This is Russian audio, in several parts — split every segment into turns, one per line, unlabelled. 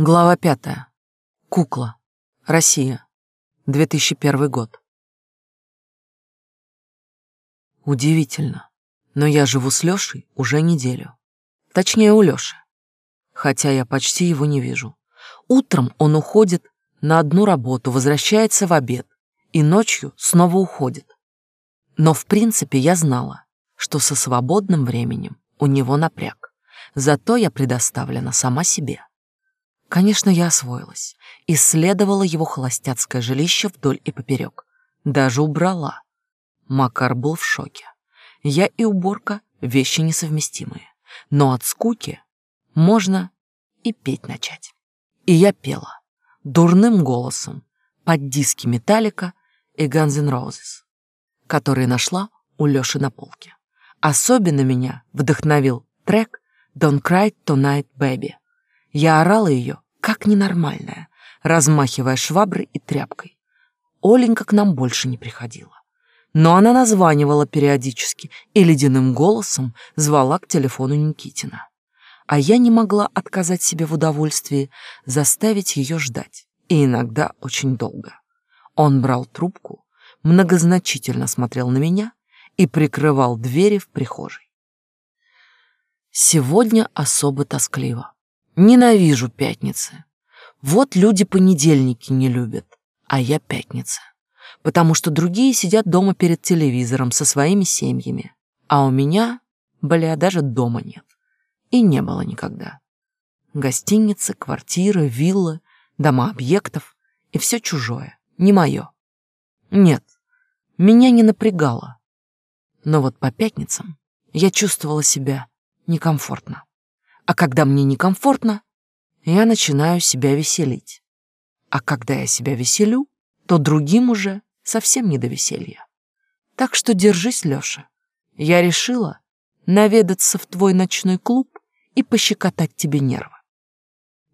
Глава пятая. Кукла. Россия. 2001 год. Удивительно, но я живу с Лёшей уже неделю. Точнее, у Лёши. Хотя я почти его не вижу. Утром он уходит на одну работу, возвращается в обед и ночью снова уходит. Но в принципе я знала, что со свободным временем у него напряг. Зато я предоставлена сама себе. Конечно, я освоилась. Исследовала его холостяцкое жилище вдоль и поперек. Даже убрала. Макар был в шоке. Я и уборка — вещи несовместимые. Но от скуки можно и петь начать. И я пела. Дурным голосом. Под диски Металлика и Guns N' которые нашла у Лёши на полке. Особенно меня вдохновил трек «Don't Cry Tonight, Baby». Я орала ее, как ненормальная, размахивая шваброй и тряпкой. Оленька к нам больше не приходила. Но она названивала периодически и ледяным голосом звала к телефону Никитина. А я не могла отказать себе в удовольствии заставить ее ждать, и иногда очень долго. Он брал трубку, многозначительно смотрел на меня и прикрывал двери в прихожей. Сегодня особо тоскливо. Ненавижу пятницы. Вот люди понедельники не любят, а я пятница. Потому что другие сидят дома перед телевизором со своими семьями, а у меня, бля, даже дома нет. И не было никогда. Гостиницы, квартиры, виллы, дома объектов и все чужое, не мое. Нет, меня не напрягало. Но вот по пятницам я чувствовала себя некомфортно. А когда мне некомфортно, я начинаю себя веселить. А когда я себя веселю, то другим уже совсем не до веселья. Так что держись, Лёша. Я решила наведаться в твой ночной клуб и пощекотать тебе нервы.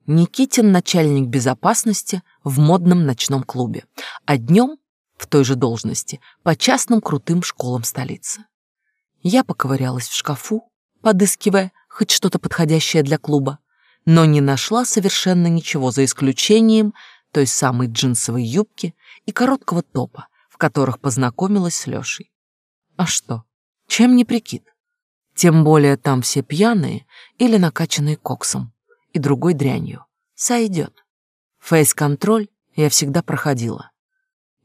Никитин начальник безопасности в модном ночном клубе, а днем в той же должности по частным крутым школам столицы. Я поковырялась в шкафу, подыскивая хоть что-то подходящее для клуба, но не нашла совершенно ничего за исключением той самой джинсовой юбки и короткого топа, в которых познакомилась с Лешей. А что? Чем не прикид? Тем более там все пьяные или накачанные коксом и другой дрянью. Сойдет. Фейс-контроль я всегда проходила.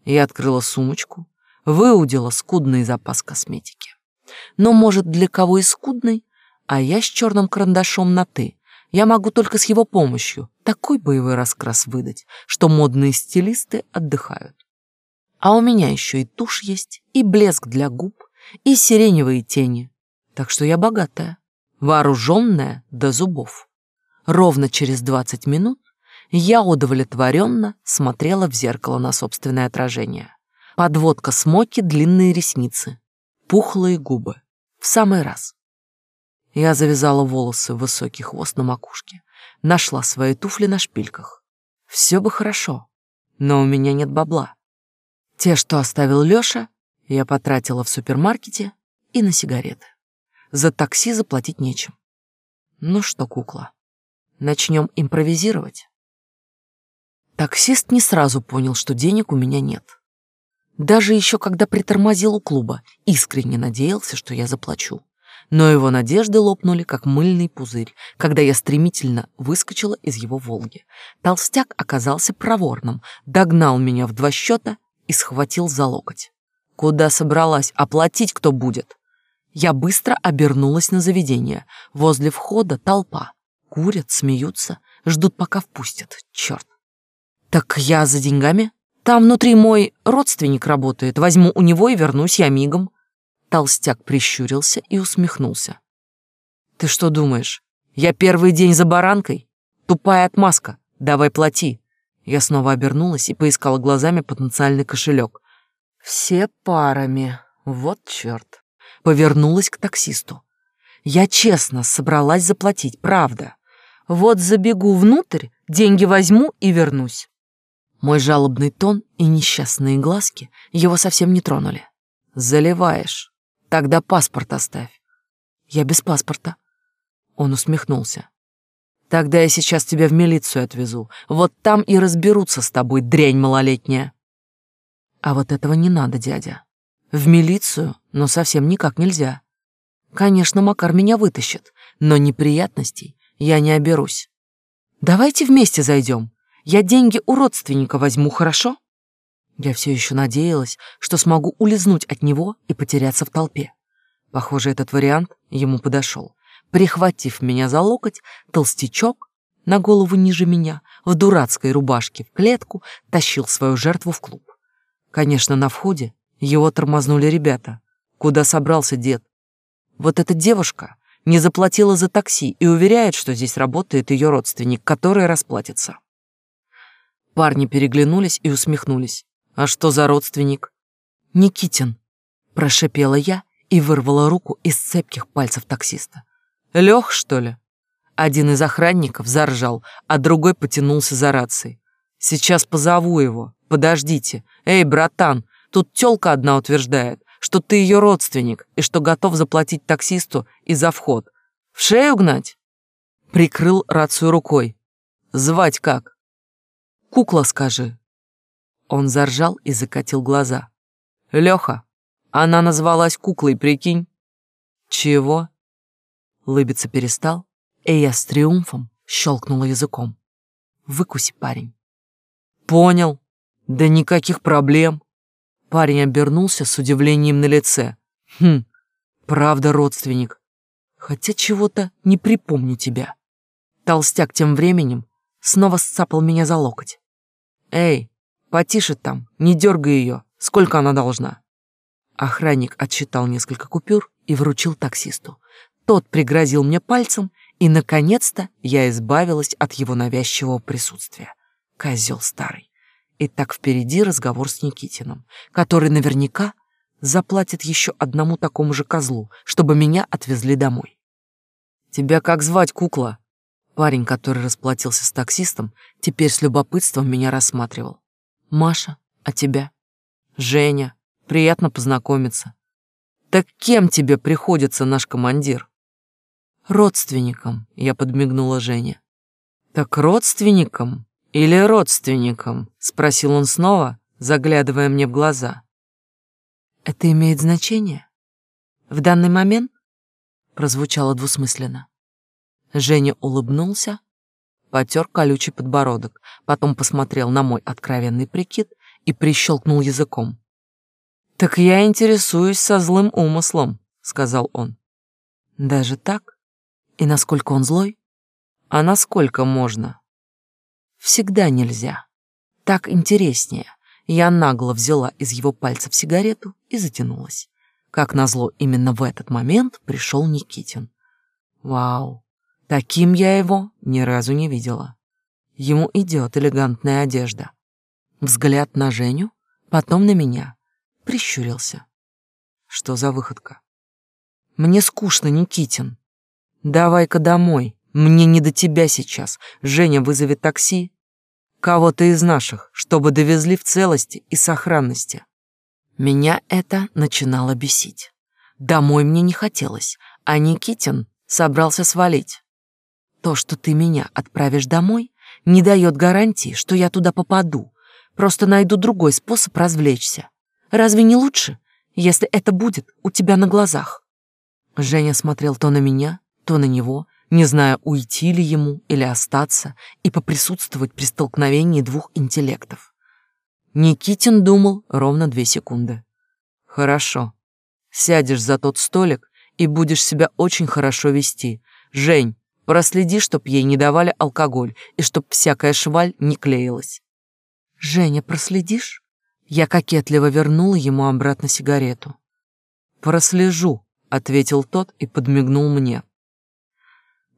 Я открыла сумочку, выудила скудный запас косметики. Но, может, для кого и скудный, а я с черным карандашом на «ты». Я могу только с его помощью такой боевой раскрас выдать, что модные стилисты отдыхают. А у меня еще и тушь есть, и блеск для губ, и сиреневые тени. Так что я богатая, вооруженная до зубов. Ровно через двадцать минут я удовлетворенно смотрела в зеркало на собственное отражение. Подводка смоки, длинные ресницы, пухлые губы. В самый раз. Я завязала волосы в высокий хвост на макушке, нашла свои туфли на шпильках. Все бы хорошо, но у меня нет бабла. Те, что оставил Лёша, я потратила в супермаркете и на сигареты. За такси заплатить нечем. Ну что, кукла, начнем импровизировать? Таксист не сразу понял, что денег у меня нет. Даже еще когда притормозил у клуба, искренне надеялся, что я заплачу но его надежды лопнули, как мыльный пузырь, когда я стремительно выскочила из его «Волги». Толстяк оказался проворным, догнал меня в два счета и схватил за локоть. «Куда собралась? Оплатить кто будет?» Я быстро обернулась на заведение. Возле входа толпа. Курят, смеются, ждут, пока впустят. Черт. «Так я за деньгами?» Там внутри мой родственник работает. Возьму у него и вернусь я мигом. Толстяк прищурился и усмехнулся. «Ты что думаешь, я первый день за баранкой? Тупая отмазка. Давай плати». Я снова обернулась и поискала глазами потенциальный кошелек. «Все парами. Вот черт». Повернулась к таксисту. «Я честно собралась заплатить, правда. Вот забегу внутрь, деньги возьму и вернусь». Мой жалобный тон и несчастные глазки его совсем не тронули. «Заливаешь. Тогда паспорт оставь. Я без паспорта. Он усмехнулся. Тогда я сейчас тебя в милицию отвезу. Вот там и разберутся с тобой, дрянь малолетняя. А вот этого не надо, дядя. В милицию, но совсем никак нельзя. Конечно, Макар меня вытащит, но неприятностей я не оберусь. Давайте вместе зайдем. Я деньги у родственника возьму, хорошо? Я все еще надеялась, что смогу улизнуть от него и потеряться в толпе. Похоже, этот вариант ему подошел. Прихватив меня за локоть, толстячок, на голову ниже меня, в дурацкой рубашке в клетку, тащил свою жертву в клуб. Конечно, на входе его тормознули ребята. Куда собрался дед? Вот эта девушка не заплатила за такси и уверяет, что здесь работает ее родственник, который расплатится. Парни переглянулись и усмехнулись. «А что за родственник?» «Никитин», — прошипела я и вырвала руку из цепких пальцев таксиста. «Лех, что ли?» Один из охранников заржал, а другой потянулся за рацией. «Сейчас позову его. Подождите. Эй, братан, тут тёлка одна утверждает, что ты ее родственник и что готов заплатить таксисту и за вход. В шею гнать?» Прикрыл рацию рукой. «Звать как?» «Кукла, скажи». Он заржал и закатил глаза. «Леха, она назвалась куклой, прикинь?» «Чего?» Лыбиться перестал, и я с триумфом щелкнула языком. «Выкуси, парень». «Понял. Да никаких проблем». Парень обернулся с удивлением на лице. «Хм, правда родственник. Хотя чего-то не припомню тебя». Толстяк тем временем снова сцапал меня за локоть. «Эй, потише там, не дергай ее. Сколько она должна?» Охранник отсчитал несколько купюр и вручил таксисту. Тот пригрозил мне пальцем, и, наконец-то, я избавилась от его навязчивого присутствия. Козел старый. И так впереди разговор с Никитиным, который наверняка заплатит еще одному такому же козлу, чтобы меня отвезли домой. «Тебя как звать, кукла?» Парень, который расплатился с таксистом, теперь с любопытством меня рассматривал. «Маша, а тебя?» «Женя. Приятно познакомиться». «Так кем тебе приходится наш командир?» родственникам, я подмигнула Жене. Так родственникам или родственникам? Спросил он снова, заглядывая мне в глаза. Это имеет значение? В данный момент? Прозвучало двусмысленно. Женя улыбнулся, потер колючий подбородок, потом посмотрел на мой откровенный прикид и прищелкнул языком. «Так я интересуюсь со злым умыслом», — сказал он. «Даже так?» И насколько он злой? А насколько можно? Всегда нельзя. Так интереснее. Я нагло взяла из его пальцев сигарету и затянулась. Как назло, именно в этот момент пришел Никитин. Вау, таким я его ни разу не видела. Ему идет элегантная одежда. Взгляд на Женю, потом на меня. Прищурился. Что за выходка? Мне скучно, Никитин. «Давай-ка домой. Мне не до тебя сейчас. Женя вызовет такси. Кого-то из наших, чтобы довезли в целости и сохранности». Меня это начинало бесить. Домой мне не хотелось, а Никитин собрался свалить. То, что ты меня отправишь домой, не дает гарантии, что я туда попаду. Просто найду другой способ развлечься. Разве не лучше, если это будет у тебя на глазах? Женя смотрел то на меня, то на него, не зная, уйти ли ему или остаться, и поприсутствовать при столкновении двух интеллектов. Никитин думал ровно две секунды. «Хорошо. Сядешь за тот столик и будешь себя очень хорошо вести. Жень, проследи, чтоб ей не давали алкоголь и чтоб всякая шваль не клеилась». «Женя, проследишь?» Я кокетливо вернула ему обратно сигарету. «Прослежу», — ответил тот и подмигнул мне.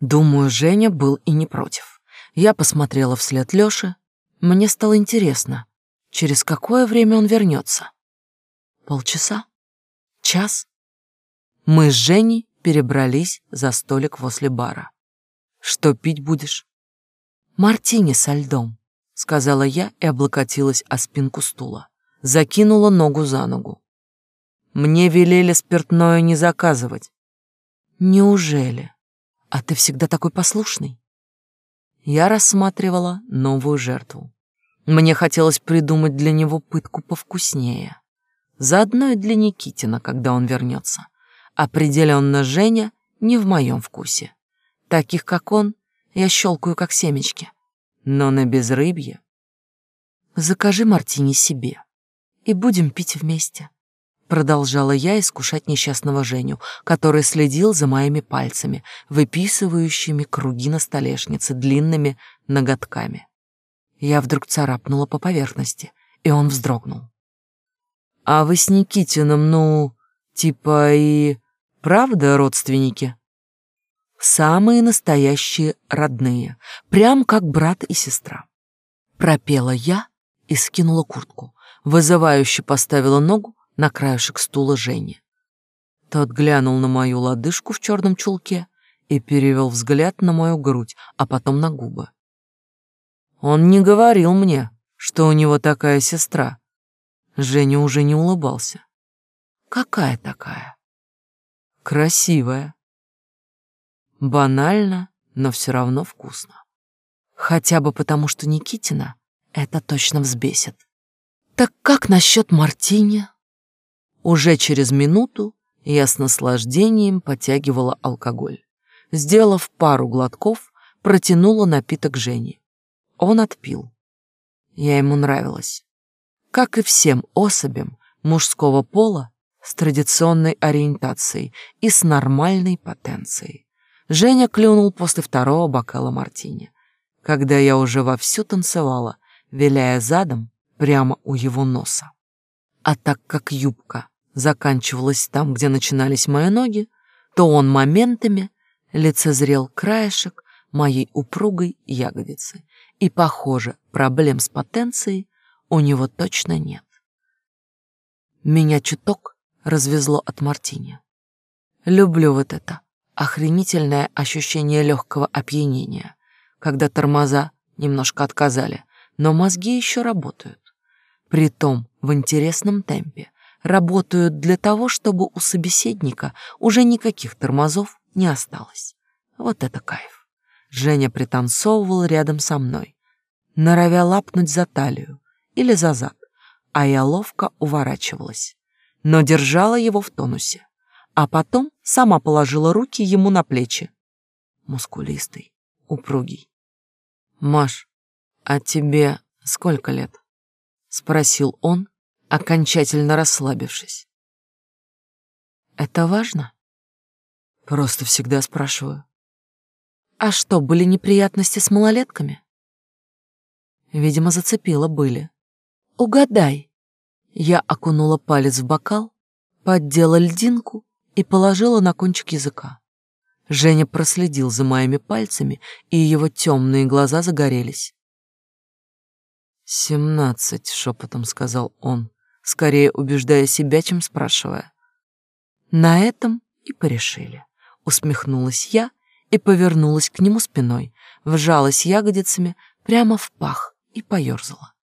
Думаю, Женя был и не против. Я посмотрела вслед Лёше. Мне стало интересно, через какое время он вернется. Полчаса? Час? Мы с Женей перебрались за столик возле бара. «Что пить будешь?» «Мартини со льдом», — сказала я и облокотилась о спинку стула. Закинула ногу за ногу. «Мне велели спиртное не заказывать». «Неужели?» «А ты всегда такой послушный?» я рассматривала новую жертву. Мне хотелось придумать для него пытку повкуснее. Заодно и для Никитина, когда он вернется. Определенно Женя не в моем вкусе. Таких, как он, я щелкаю, как семечки. Но на безрыбье... Закажи мартини себе, и будем пить вместе. Продолжала я искушать несчастного Женю, который следил за моими пальцами, выписывающими круги на столешнице длинными ноготками. Я вдруг царапнула по поверхности, и он вздрогнул. «А вы с Никитиным, ну, типа и правда родственники?» «Самые настоящие родные, прям как брат и сестра». Пропела я и скинула куртку, вызывающе поставила ногу на краешек стула Жени. Тот глянул на мою лодыжку в черном чулке и перевел взгляд на мою грудь, а потом на губы. Он не говорил мне, что у него такая сестра. Женя уже не улыбался. Какая такая? Красивая. Банально, но все равно вкусно. Хотя бы потому, что Никитина это точно взбесит. Так как насчет мартини? Уже через минуту я с наслаждением потягивала алкоголь. Сделав пару глотков, протянула напиток Жене. Он отпил. Я ему нравилась. Как и всем особям мужского пола с традиционной ориентацией и с нормальной потенцией. Женя клюнул после второго бокала мартини, когда я уже вовсю танцевала, виляя задом прямо у его носа. А так как юбка заканчивалась там, где начинались мои ноги, то он моментами лицезрел краешек моей упругой ягодицы. И, похоже, проблем с потенцией у него точно нет. Меня чуток развезло от Мартини. Люблю вот это охренительное ощущение легкого опьянения, когда тормоза немножко отказали, но мозги еще работают. Притом в интересном темпе, работают для того, чтобы у собеседника уже никаких тормозов не осталось. Вот это кайф. Женя пританцовывал рядом со мной, норовя лапнуть за талию или за зад, а я ловко уворачивалась, но держала его в тонусе, а потом сама положила руки ему на плечи. Мускулистый, упругий. «Маш, а тебе сколько лет?» — спросил он, окончательно расслабившись. «Это важно?» «Просто всегда спрашиваю». «А что, были неприятности с малолетками?» Видимо, зацепило были. «Угадай». Я окунула палец в бокал, поддела льдинку и положила на кончик языка. Женя проследил за моими пальцами, и его темные глаза загорелись. «Семнадцать», — шепотом сказал он скорее убеждая себя, чем спрашивая. На этом и порешили. Усмехнулась я и повернулась к нему спиной, вжалась ягодицами прямо в пах и поерзала.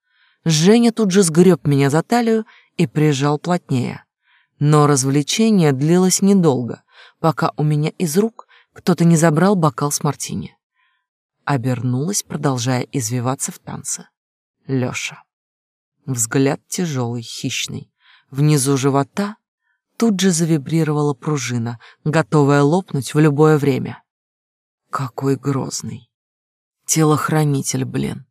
Женя тут же сгреб меня за талию и прижал плотнее. Но развлечение длилось недолго, пока у меня из рук кто-то не забрал бокал с мартини. Обернулась, продолжая извиваться в танце. Лёша. Взгляд тяжелый, хищный. Внизу живота тут же завибрировала пружина, готовая лопнуть в любое время. Какой грозный. Телохранитель, блин.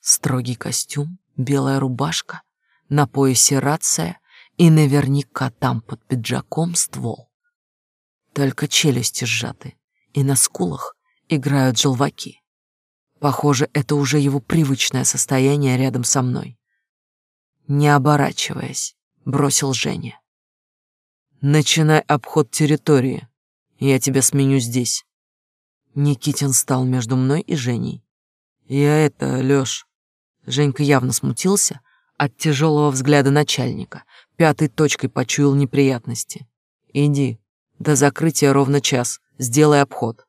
Строгий костюм, белая рубашка, на поясе рация и наверняка там под пиджаком ствол. Только челюсти сжаты, и на скулах играют желваки. Похоже, это уже его привычное состояние рядом со мной не оборачиваясь, бросил Женя. «Начинай обход территории. Я тебя сменю здесь». Никитин стал между мной и Женей. «Я это, Лёш...» Женька явно смутился от тяжелого взгляда начальника, пятой точкой почуял неприятности. «Иди, до закрытия ровно час, сделай обход».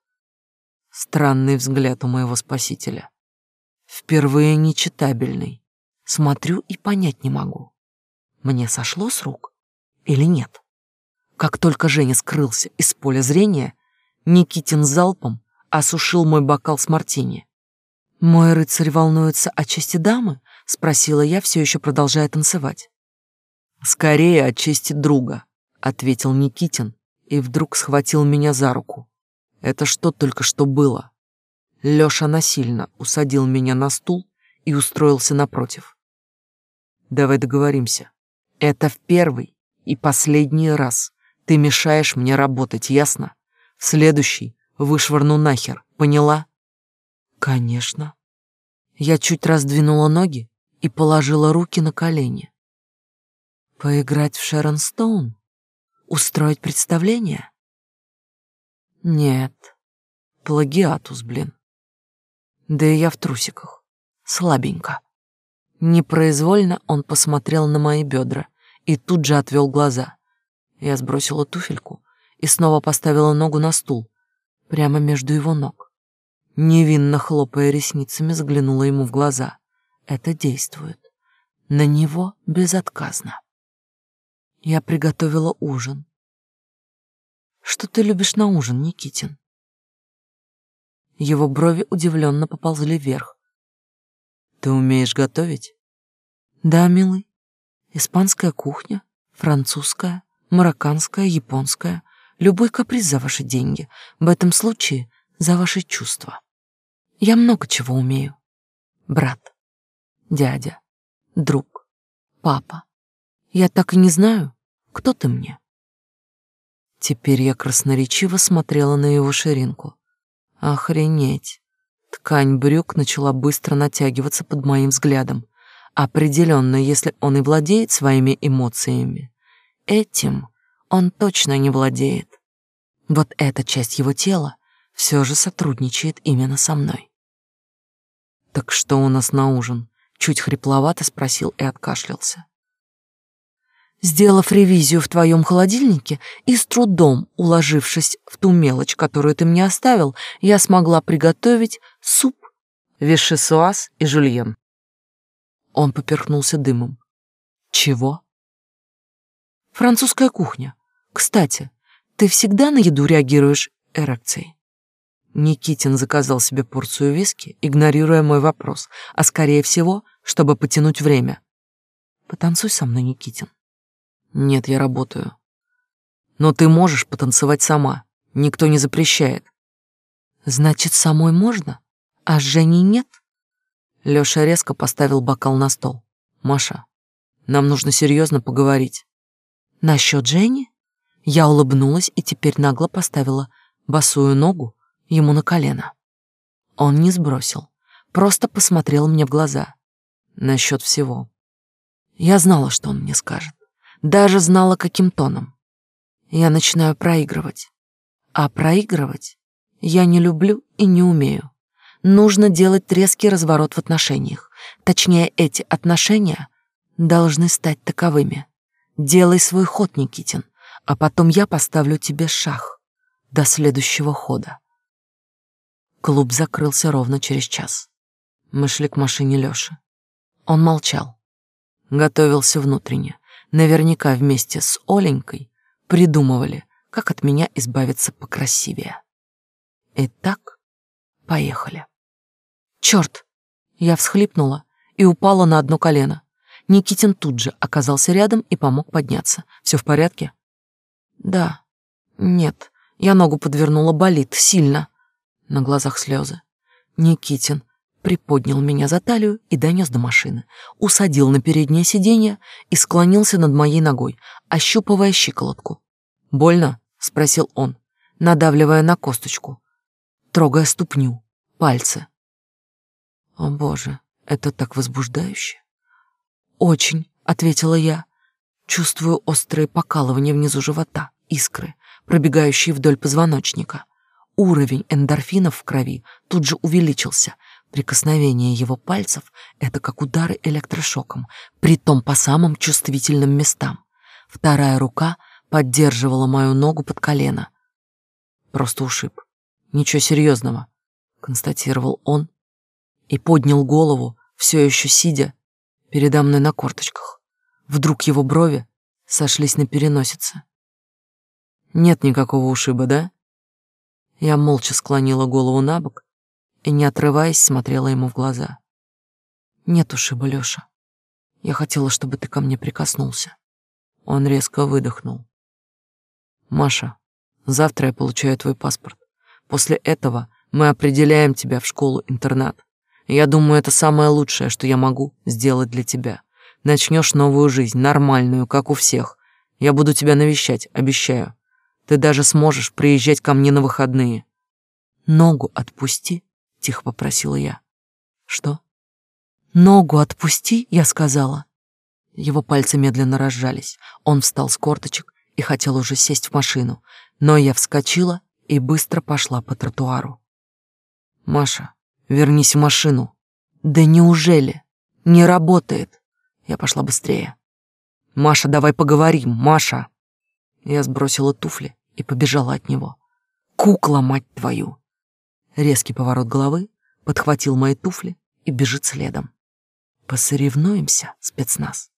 Странный взгляд у моего спасителя. Впервые нечитабельный. Смотрю и понять не могу. Мне сошло с рук или нет? Как только Женя скрылся из поля зрения, Никитин залпом осушил мой бокал с мартини. Мой рыцарь волнуется о чести дамы? Спросила я, все еще продолжая танцевать. Скорее о чести друга, ответил Никитин и вдруг схватил меня за руку. Это что только что было? Лёша насильно усадил меня на стул и устроился напротив. Давай договоримся. Это в первый и последний раз ты мешаешь мне работать, ясно? В следующий вышвырну нахер, поняла? Конечно. Я чуть раздвинула ноги и положила руки на колени. Поиграть в Шерон Стоун? Устроить представление? Нет. Плагиатус, блин. Да и я в трусиках. Слабенько. Непроизвольно он посмотрел на мои бедра и тут же отвел глаза. Я сбросила туфельку и снова поставила ногу на стул, прямо между его ног. Невинно хлопая ресницами, заглянула ему в глаза. Это действует. На него безотказно. Я приготовила ужин. Что ты любишь на ужин, Никитин? Его брови удивленно поползли вверх. Ты умеешь готовить? Да, милый. Испанская кухня, французская, марокканская, японская. Любой каприз за ваши деньги. В этом случае за ваши чувства. Я много чего умею. Брат, дядя, друг, папа. Я так и не знаю, кто ты мне. Теперь я красноречиво смотрела на его ширинку. Охренеть. Ткань брюк начала быстро натягиваться под моим взглядом. Определенно, если он и владеет своими эмоциями, этим он точно не владеет. Вот эта часть его тела все же сотрудничает именно со мной. «Так что у нас на ужин?» Чуть хрипловато спросил и откашлялся. Сделав ревизию в твоем холодильнике и с трудом уложившись в ту мелочь, которую ты мне оставил, я смогла приготовить суп вишесуаз и жульен. Он поперхнулся дымом. Чего? Французская кухня. Кстати, ты всегда на еду реагируешь эрекцией? Никитин заказал себе порцию виски, игнорируя мой вопрос, а скорее всего, чтобы потянуть время. Потанцуй со мной, Никитин. Нет, я работаю. Но ты можешь потанцевать сама. Никто не запрещает. Значит, самой можно? А с Женей нет? Лёша резко поставил бокал на стол. Маша, нам нужно серьезно поговорить. Насчет Жени? Я улыбнулась и теперь нагло поставила босую ногу ему на колено. Он не сбросил, просто посмотрел мне в глаза. Насчет всего. Я знала, что он мне скажет. Даже знала, каким тоном. Я начинаю проигрывать. А проигрывать я не люблю и не умею. Нужно делать резкий разворот в отношениях. Точнее, эти отношения должны стать таковыми. Делай свой ход, Никитин, а потом я поставлю тебе шах до следующего хода. Клуб закрылся ровно через час. Мы шли к машине Лёши. Он молчал. Готовился внутренне, наверняка вместе с Оленькой придумывали, как от меня избавиться покрасивее. Итак, поехали. Черт! Я всхлипнула и упала на одно колено. Никитин тут же оказался рядом и помог подняться. Все в порядке? Да. Нет. Я ногу подвернула, болит, сильно. На глазах слезы. Никитин приподнял меня за талию и донес до машины, усадил на переднее сиденье и склонился над моей ногой, ощупывая щиколотку. «Больно?» — спросил он, надавливая на косточку, трогая ступню, пальцы. «О, Боже, это так возбуждающе!» «Очень», — ответила я. Чувствую острые покалывания внизу живота, искры, пробегающие вдоль позвоночника. Уровень эндорфинов в крови тут же увеличился — Прикосновение его пальцев — это как удары электрошоком, притом по самым чувствительным местам. Вторая рука поддерживала мою ногу под колено. Просто ушиб. Ничего серьезного, констатировал он и поднял голову, все еще сидя передо мной на корточках. Вдруг его брови сошлись на переносице. Нет никакого ушиба, да? Я молча склонила голову на бок и, не отрываясь, смотрела ему в глаза. «Нет ушиба, Лёша. Я хотела, чтобы ты ко мне прикоснулся». Он резко выдохнул. «Маша, завтра я получаю твой паспорт. После этого мы определяем тебя в школу-интернат. Я думаю, это самое лучшее, что я могу сделать для тебя. Начнешь новую жизнь, нормальную, как у всех. Я буду тебя навещать, обещаю. Ты даже сможешь приезжать ко мне на выходные. Ногу отпусти, тихо попросила я. Что? Ногу отпусти, я сказала. Его пальцы медленно разжались. Он встал с корточек и хотел уже сесть в машину, но я вскочила и быстро пошла по тротуару. Маша, вернись в машину. Да неужели? Не работает. Я пошла быстрее. Маша, давай поговорим, Маша. Я сбросила туфли и побежала от него. Кукла, мать твою. Резкий поворот головы подхватил мои туфли и бежит следом. Посоревнуемся, спецназ.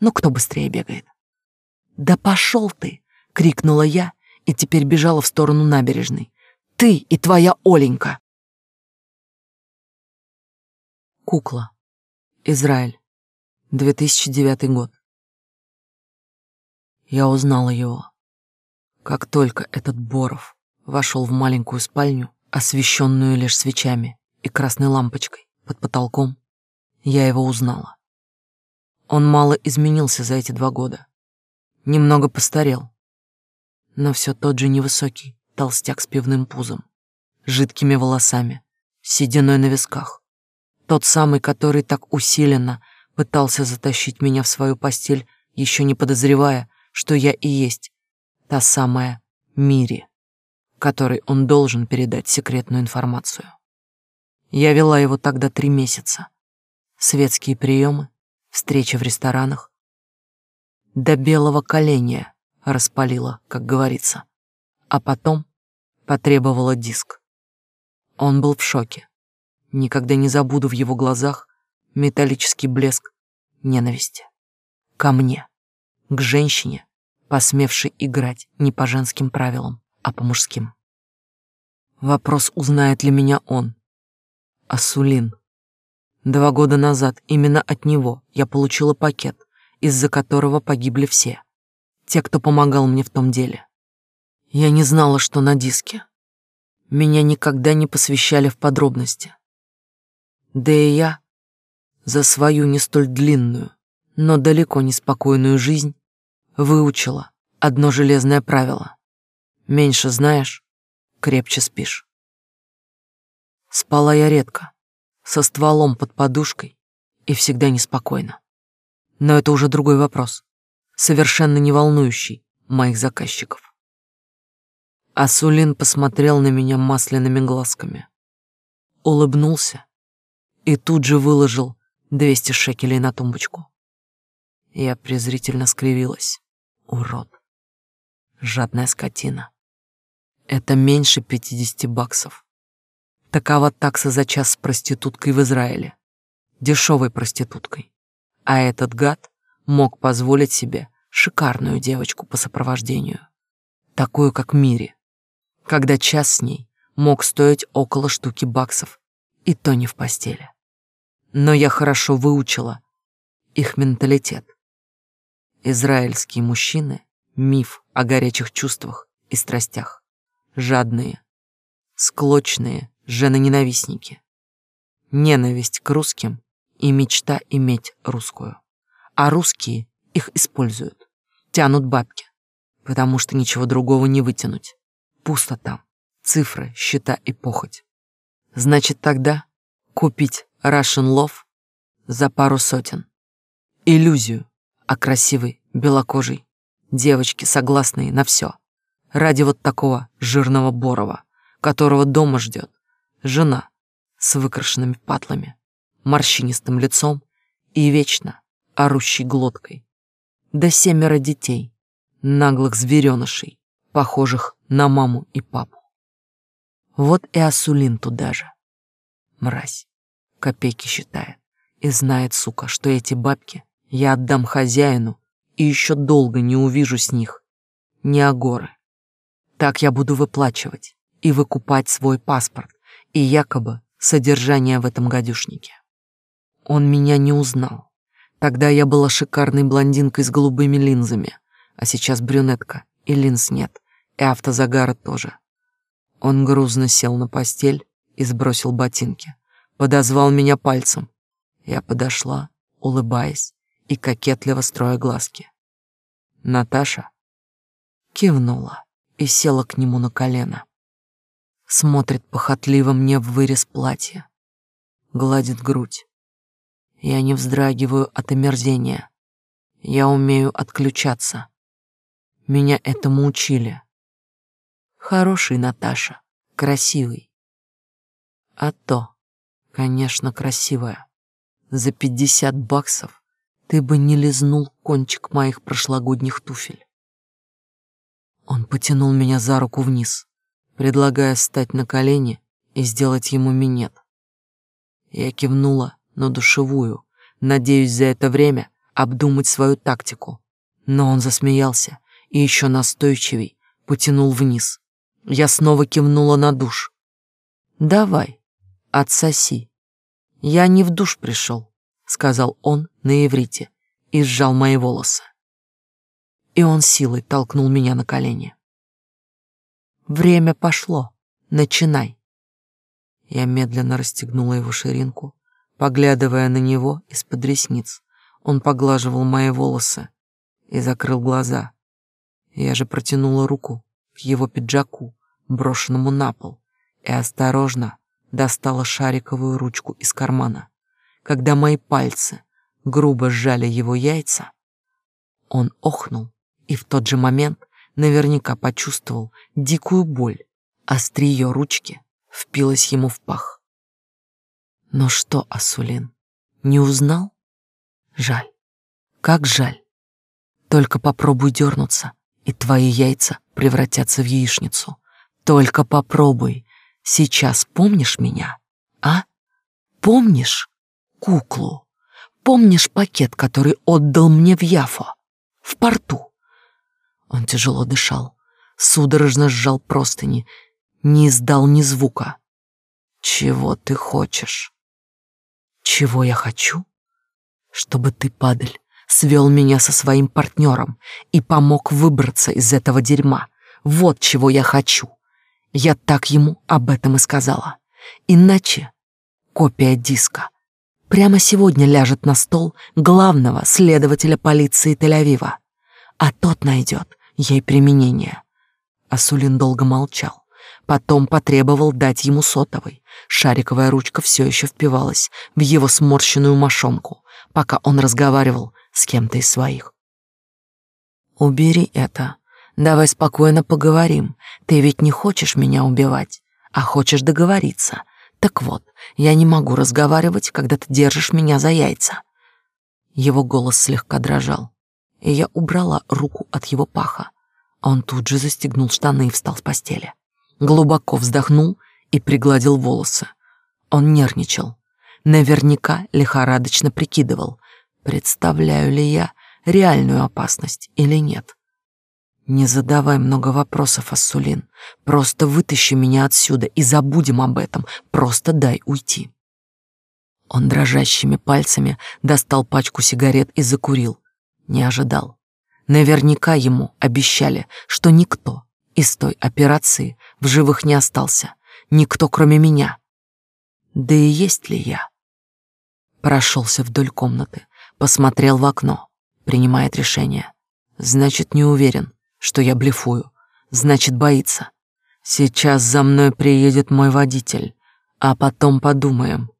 Ну, кто быстрее бегает? Да пошел ты, крикнула я и теперь бежала в сторону набережной. Ты и твоя Оленька. Кукла. Израиль. 2009 год. Я узнала его. Как только этот Боров вошел в маленькую спальню, освещенную лишь свечами и красной лампочкой под потолком, я его узнала. Он мало изменился за эти два года. Немного постарел, но все тот же невысокий толстяк с пивным пузом, жидкими волосами, сединой на висках, тот самый, который так усиленно пытался затащить меня в свою постель, еще не подозревая, что я и есть та самая Мири, которой он должен передать секретную информацию. Я вела его тогда три месяца. Светские приемы, встречи в ресторанах. До белого коленя распалила, как говорится. А потом потребовала диск. Он был в шоке. Никогда не забуду в его глазах металлический блеск ненависти. Ко мне, к женщине, посмевшей играть не по женским правилам, а по мужским. Вопрос, узнает ли меня он. Асулин. Два года назад именно от него я получила пакет, из-за которого погибли все. Те, кто помогал мне в том деле. Я не знала, что на диске. Меня никогда не посвящали в подробности. Да и я за свою не столь длинную, но далеко не спокойную жизнь выучила одно железное правило. Меньше знаешь, крепче спишь. Спала я редко, со стволом под подушкой и всегда неспокойно. Но это уже другой вопрос, совершенно не волнующий моих заказчиков. Асулин посмотрел на меня масляными глазками, улыбнулся и тут же выложил 200 шекелей на тумбочку. Я презрительно скривилась. Урод. Жадная скотина. Это меньше 50 баксов. Такова такса за час с проституткой в Израиле. Дешевой проституткой. А этот гад мог позволить себе шикарную девочку по сопровождению. Такую, как Мири. Когда час с ней мог стоить около штуки баксов, и то не в постели но я хорошо выучила их менталитет. Израильские мужчины — миф о горячих чувствах и страстях. Жадные, склочные женоненавистники. Ненависть к русским и мечта иметь русскую. А русские их используют, тянут бабки, потому что ничего другого не вытянуть. Пусто там, цифры, счета и похоть. Значит, тогда купить Russian Love за пару сотен. Иллюзию о красивой, белокожей девочке, согласной на все. Ради вот такого жирного Борова, которого дома ждет жена с выкрашенными патлами, морщинистым лицом и вечно орущей глоткой. Да семеро детей, наглых зверенышей, похожих на маму и папу. Вот и Асулин туда же. Мразь копейки считает. И знает, сука, что эти бабки я отдам хозяину и еще долго не увижу с них ни агоры. Так я буду выплачивать и выкупать свой паспорт и якобы содержания в этом гадюшнике. Он меня не узнал. Тогда я была шикарной блондинкой с голубыми линзами, а сейчас брюнетка, и линз нет, и автозагара тоже. Он грузно сел на постель и сбросил ботинки. Подозвал меня пальцем. Я подошла, улыбаясь и кокетливо строя глазки. Наташа кивнула и села к нему на колено. Смотрит похотливо мне в вырез платья. Гладит грудь. Я не вздрагиваю от омерзения. Я умею отключаться. Меня этому учили. Хороший Наташа, красивый. А то, конечно, красивая. За пятьдесят баксов ты бы не лизнул кончик моих прошлогодних туфель. Он потянул меня за руку вниз, предлагая встать на колени и сделать ему минет. Я кивнула на душевую, надеюсь за это время обдумать свою тактику. Но он засмеялся и еще настойчивей потянул вниз. Я снова кивнула на душ. «Давай, отсоси. Я не в душ пришел», — сказал он на иврите и сжал мои волосы. И он силой толкнул меня на колени. «Время пошло. Начинай». Я медленно расстегнула его ширинку, поглядывая на него из-под ресниц. Он поглаживал мои волосы и закрыл глаза. Я же протянула руку к его пиджаку, брошенному на пол, и осторожно достала шариковую ручку из кармана. Когда мои пальцы грубо сжали его яйца, он охнул и в тот же момент наверняка почувствовал дикую боль. Острие ручки впилось ему в пах. Но что, Асулин, не узнал? Жаль, как жаль. Только попробуй дернуться, и твои яйца превратятся в яичницу. Только попробуй. Сейчас помнишь меня, а? Помнишь куклу? Помнишь пакет, который отдал мне в Яфо, в порту? Он тяжело дышал, судорожно сжал простыни, не издал ни звука. Чего ты хочешь? Чего я хочу? Чтобы ты, падаль, свел меня со своим партнером и помог выбраться из этого дерьма. Вот чего я хочу. Я так ему об этом и сказала. Иначе копия диска прямо сегодня ляжет на стол главного следователя полиции Тель-Авива, а тот найдет ей применение. Асулин долго молчал. Потом потребовал дать ему сотовый. Шариковая ручка все еще впивалась в его сморщенную мошонку, пока он разговаривал с кем-то из своих. «Убери это. Давай спокойно поговорим. Ты ведь не хочешь меня убивать, а хочешь договориться. Так вот, я не могу разговаривать, когда ты держишь меня за яйца». Его голос слегка дрожал, и я убрала руку от его паха. Он тут же застегнул штаны и встал с постели. Глубоко вздохнул и пригладил волосы. Он нервничал. Наверняка лихорадочно прикидывал, Представляю ли я реальную опасность или нет? Не задавай много вопросов, Ассулин. Просто вытащи меня отсюда и забудем об этом. Просто дай уйти. Он дрожащими пальцами достал пачку сигарет и закурил. Не ожидал. Наверняка ему обещали, что никто из той операции в живых не остался. Никто, кроме меня. Да и есть ли я? Прошелся вдоль комнаты, Посмотрел в окно, принимает решение. Значит, не уверен, что я блефую. Значит, боится. Сейчас за мной приедет мой водитель, а потом подумаем,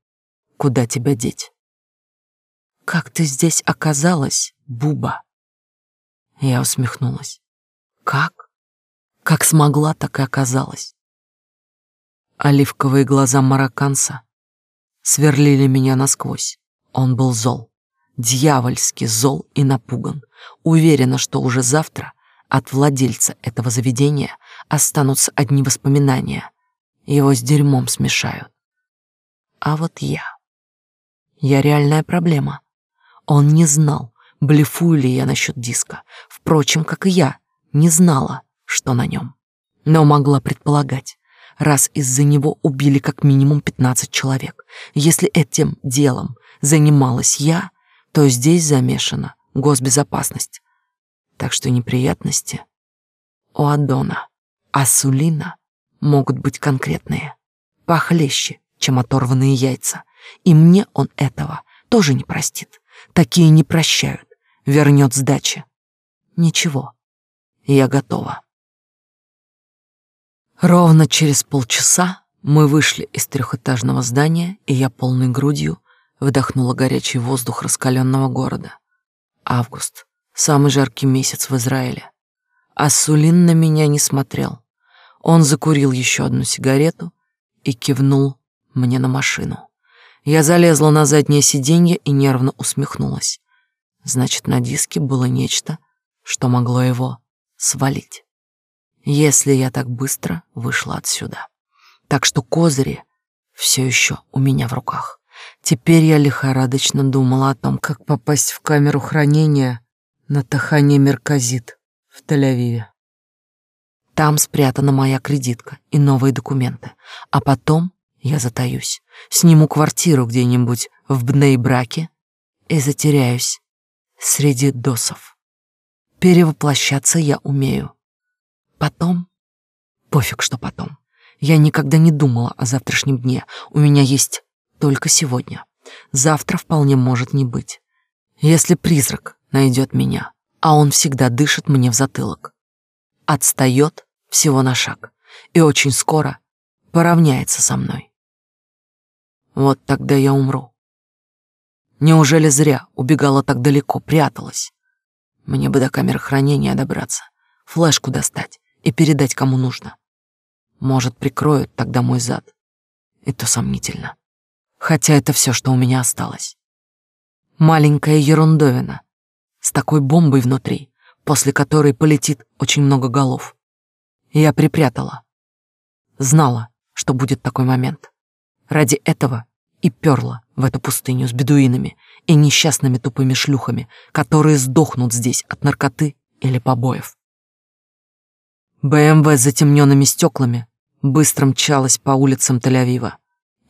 куда тебя деть. Как ты здесь оказалась, Буба? Я усмехнулась. Как? Как смогла, так и оказалась. Оливковые глаза марокканца сверлили меня насквозь. Он был зол дьявольски зол и напуган, уверена, что уже завтра от владельца этого заведения останутся одни воспоминания. Его с дерьмом смешают. А вот я. Я реальная проблема. Он не знал, блефую ли я насчет диска. Впрочем, как и я, не знала, что на нем. Но могла предполагать. раз из-за него убили как минимум 15 человек. Если этим делом занималась я, то здесь замешана госбезопасность. Так что неприятности у Адона, а Сулина могут быть конкретные, похлеще, чем оторванные яйца. И мне он этого тоже не простит. Такие не прощают. Вернет сдачи. Ничего, я готова. Ровно через полчаса мы вышли из трехэтажного здания, и я полной грудью вдохнула горячий воздух раскаленного города. Август — самый жаркий месяц в Израиле. А на меня не смотрел. Он закурил еще одну сигарету и кивнул мне на машину. Я залезла на заднее сиденье и нервно усмехнулась. Значит, на диске было нечто, что могло его свалить. Если я так быстро вышла отсюда. Так что козыри все еще у меня в руках. Теперь я лихорадочно думала о том, как попасть в камеру хранения на Тахане Мерказит в Тель-Авиве. Там спрятана моя кредитка и новые документы. А потом я затаюсь, сниму квартиру где-нибудь в Бнейбраке и затеряюсь среди досов. Перевоплощаться я умею. Потом... Пофиг, что потом. Я никогда не думала о завтрашнем дне. У меня есть только сегодня. Завтра вполне может не быть. Если призрак найдет меня, а он всегда дышит мне в затылок, отстает всего на шаг и очень скоро поравняется со мной. Вот тогда я умру. Неужели зря убегала так далеко, пряталась? Мне бы до камеры хранения добраться, флешку достать и передать кому нужно. Может, прикроют тогда мой зад. И то сомнительно. Хотя это все, что у меня осталось. Маленькая ерундовина с такой бомбой внутри, после которой полетит очень много голов. Я припрятала. Знала, что будет такой момент. Ради этого и перла в эту пустыню с бедуинами и несчастными тупыми шлюхами, которые сдохнут здесь от наркоты или побоев. БМВ с затемненными стеклами быстро мчалась по улицам Тель-Авива.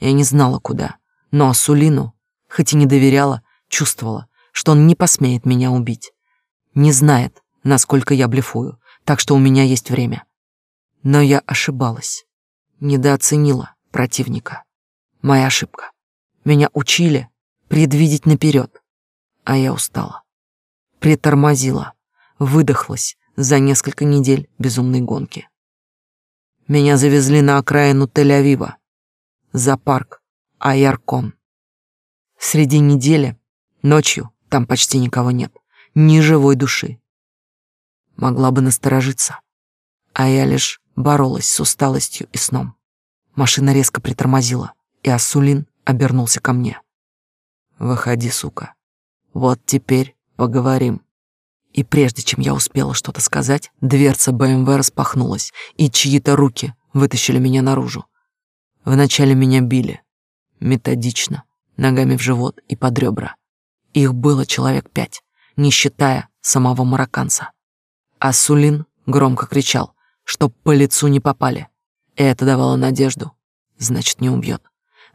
Я не знала, куда, но Асулину, хоть и не доверяла, чувствовала, что он не посмеет меня убить. Не знает, насколько я блефую, так что у меня есть время. Но я ошибалась, недооценила противника. Моя ошибка. Меня учили предвидеть наперед, а я устала. Притормозила, выдохлась за несколько недель безумной гонки. Меня завезли на окраину Тель-Авива, за парк Аяркон. Среди недели, ночью, там почти никого нет, ни живой души. Могла бы насторожиться, а я лишь боролась с усталостью и сном. Машина резко притормозила, и Асулин обернулся ко мне. «Выходи, сука. Вот теперь поговорим». И прежде чем я успела что-то сказать, дверца БМВ распахнулась, и чьи-то руки вытащили меня наружу. Вначале меня били. Методично, ногами в живот и под ребра. Их было человек пять, не считая самого марокканца. А Сулин громко кричал, чтоб по лицу не попали. И это давало надежду. Значит, не убьет.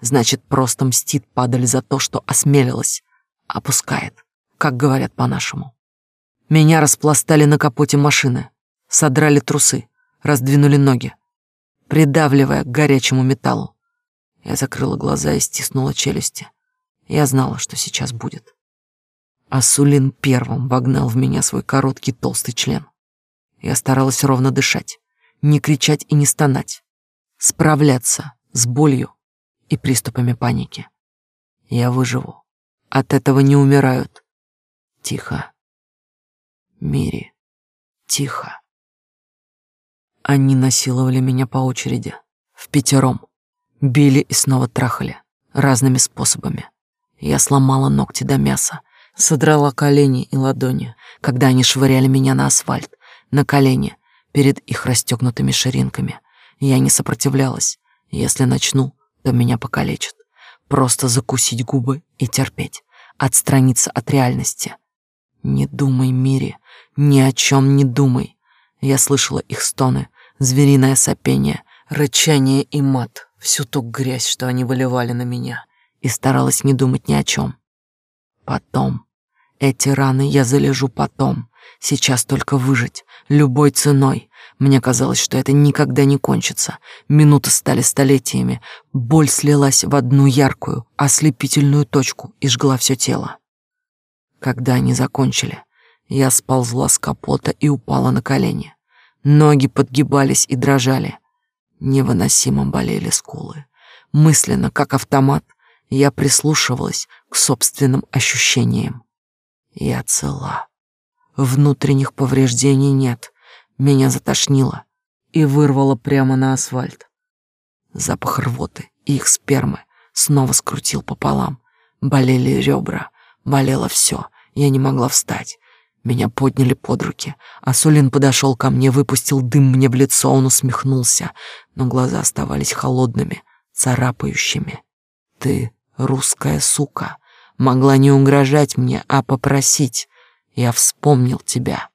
Значит, просто мстит падаль за то, что осмелилась. Опускает, как говорят по-нашему. Меня распластали на капоте машины, содрали трусы, раздвинули ноги, придавливая к горячему металлу. Я закрыла глаза и стиснула челюсти. Я знала, что сейчас будет. Асулин первым вогнал в меня свой короткий толстый член. Я старалась ровно дышать, не кричать и не стонать, справляться с болью и приступами паники. Я выживу. От этого не умирают. Тихо. Мири. Тихо. Они насиловали меня по очереди. В пятером. Били и снова трахали. Разными способами. Я сломала ногти до мяса. Содрала колени и ладони, когда они швыряли меня на асфальт, на колени, перед их расстегнутыми ширинками. Я не сопротивлялась. Если начну, то меня покалечат. Просто закусить губы и терпеть, отстраниться от реальности. Не думай, Мири, ни о чем не думай. Я слышала их стоны, звериное сопение, Рычание и мат, всю ту грязь, что они выливали на меня, и старалась не думать ни о чем. Потом. Эти раны я залежу потом. Сейчас только выжить, любой ценой. Мне казалось, что это никогда не кончится. Минуты стали столетиями. Боль слилась в одну яркую, ослепительную точку и жгла все тело. Когда они закончили, я сползла с капота и упала на колени. Ноги подгибались и дрожали. Невыносимо болели скулы. Мысленно, как автомат, я прислушивалась к собственным ощущениям. Я цела. Внутренних повреждений нет. Меня затошнило и вырвало прямо на асфальт. Запах рвоты и их спермы снова скрутил пополам. Болели ребра, болело все. Я не могла встать. Меня подняли под руки. Асулин подошел ко мне, выпустил дым мне в лицо, он усмехнулся, но глаза оставались холодными, царапающими. «Ты, русская сука, могла не угрожать мне, а попросить. Я вспомнил тебя».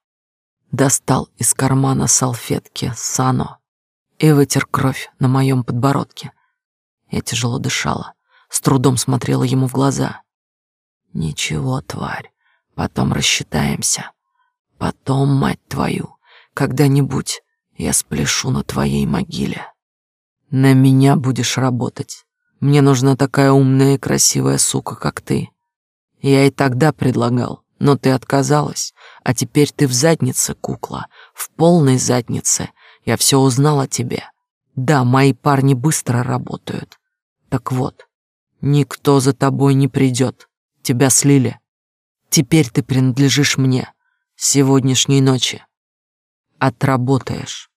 Достал из кармана салфетки Сано и вытер кровь на моем подбородке. Я тяжело дышала, с трудом смотрела ему в глаза. «Ничего, тварь, Потом рассчитаемся. Потом, мать твою, когда-нибудь я спляшу на твоей могиле. На меня будешь работать. Мне нужна такая умная и красивая сука, как ты. Я и тогда предлагал, но ты отказалась. А теперь ты в заднице, кукла, в полной заднице. Я все узнал о тебе. Да, мои парни быстро работают. Так вот, никто за тобой не придет. Тебя слили. Теперь ты принадлежишь мне. Сегодняшней ночи. Отработаешь.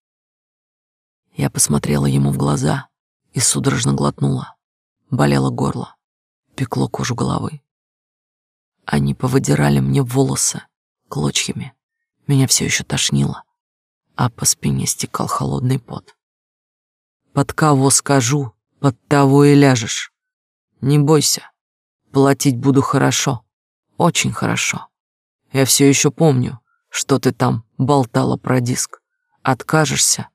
Я посмотрела ему в глаза и судорожно глотнула. Болело горло, пекло кожу головы. Они повыдирали мне волосы клочьями. Меня все еще тошнило, а по спине стекал холодный пот. Под кого скажу, под того и ляжешь. Не бойся, платить буду хорошо. Очень хорошо. Я все еще помню, что ты там болтала про диск. Откажешься,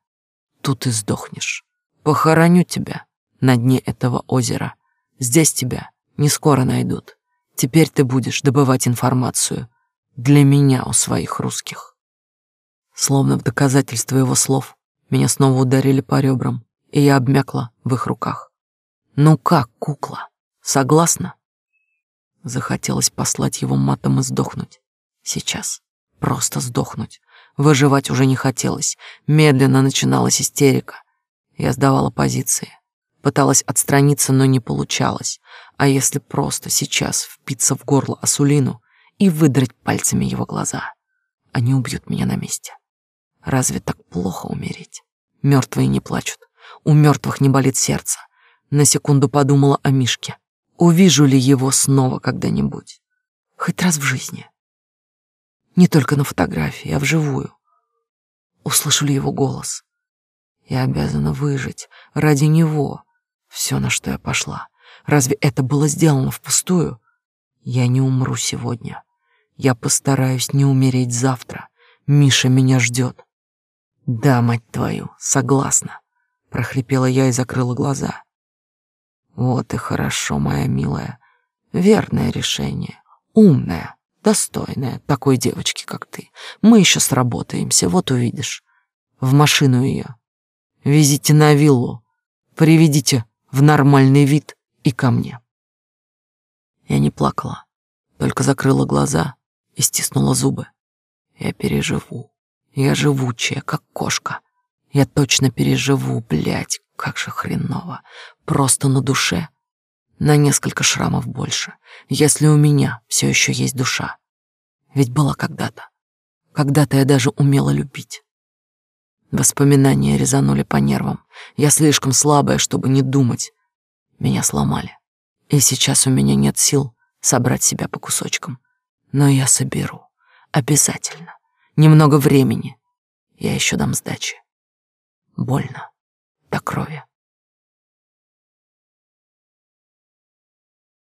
тут и сдохнешь. Похороню тебя на дне этого озера. Здесь тебя не скоро найдут. Теперь ты будешь добывать информацию для меня у своих русских. Словно в доказательство его слов, меня снова ударили по ребрам, и я обмякла в их руках. Ну как, кукла, согласна? Захотелось послать его матом и сдохнуть. Сейчас. Просто сдохнуть. Выживать уже не хотелось. Медленно начиналась истерика. Я сдавала позиции. Пыталась отстраниться, но не получалось. А если просто сейчас впиться в горло Асулину и выдрать пальцами его глаза? Они убьют меня на месте. Разве так плохо умереть? Мертвые не плачут. У мертвых не болит сердце. На секунду подумала о Мишке. Увижу ли его снова когда-нибудь? Хоть раз в жизни. Не только на фотографии, а вживую. Услышу ли его голос? Я обязана выжить ради него. Все, на что я пошла. Разве это было сделано впустую? Я не умру сегодня. Я постараюсь не умереть завтра. Миша меня ждет. Да, мать твою, согласна. Прохрипела я и закрыла глаза. Вот и хорошо, моя милая. Верное решение. Умное, достойное такой девочки, как ты. Мы еще сработаемся, вот увидишь. В машину ее. Везите на виллу. Приведите в нормальный вид и ко мне. Я не плакала, только закрыла глаза и стиснула зубы. Я переживу. Я живучая, как кошка. Я точно переживу, блядь, как же хреново. Просто на душе. На несколько шрамов больше. Если у меня все еще есть душа. Ведь была когда-то. Когда-то я даже умела любить. Воспоминания резанули по нервам. Я слишком слабая, чтобы не думать. Меня сломали. И сейчас у меня нет сил собрать себя по кусочкам. Но я соберу. Обязательно. Немного времени. Я еще дам сдачи. Больно до крови.